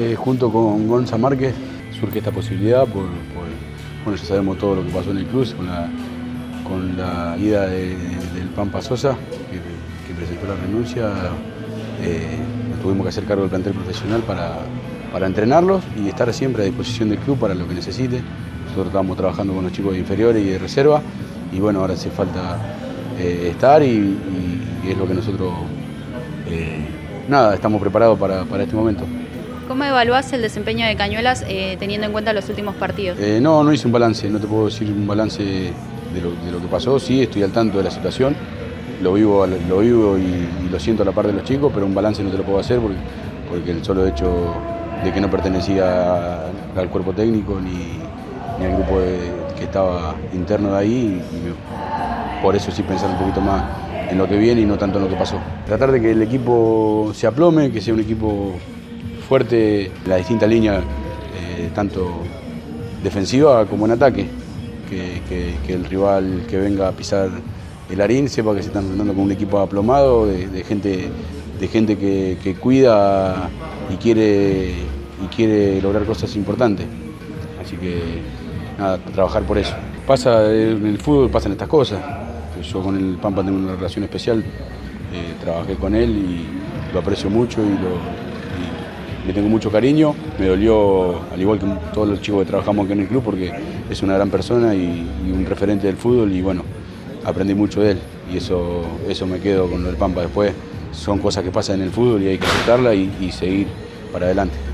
Eh, junto con Gonza Márquez surge esta posibilidad bueno, ya sabemos todo lo que pasó en el club con la, con la ida del Pampa Sosa, que, presentó la renuncia. Eh, tuvimos que hacer cargo del plantel profesional para, para entrenarlos y estar siempre a disposición del club para lo que necesite. Nosotros estábamos trabajando con los chicos de inferiores y de reserva y bueno, ahora hace falta eh, estar y, es lo que nosotros, nada, estamos preparados para, este momento. ¿Cómo evaluás el desempeño de Cañuelas eh, teniendo en cuenta los últimos partidos? no, no hice un balance, no te puedo decir un balance de lo, que pasó, sí, estoy al tanto de la situación, lo vivo, lo vivo y, lo siento a la par de los chicos, pero un balance no te lo puedo hacer porque, porque el solo hecho de que no pertenecía al cuerpo técnico ni, al grupo que estaba interno de ahí y por eso sí pensar un poquito más en lo que viene y no tanto en lo que pasó. Tratar de que el equipo se aplome, que sea un equipo fuerte las distintas líneas, eh, tanto defensiva como en ataque, que, el rival que venga a pisar el harín sepa que se están enfrentando con un equipo aplomado, de, gente, de gente que, cuida y quiere, y quiere lograr cosas importantes. Así que nada, trabajar por eso. Pasa en el fútbol, pasan estas cosas. Yo con el Pampa tengo una relación especial, eh, trabajé con él y lo aprecio mucho y, le tengo mucho cariño. Me dolió, al igual que todos los chicos que trabajamos aquí en el club, porque es una gran persona y, un referente del fútbol y bueno, aprendí mucho de él y eso, eso me quedo con el Pampa después. Son cosas que pasan en el fútbol y hay que aceptarla y seguir para adelante.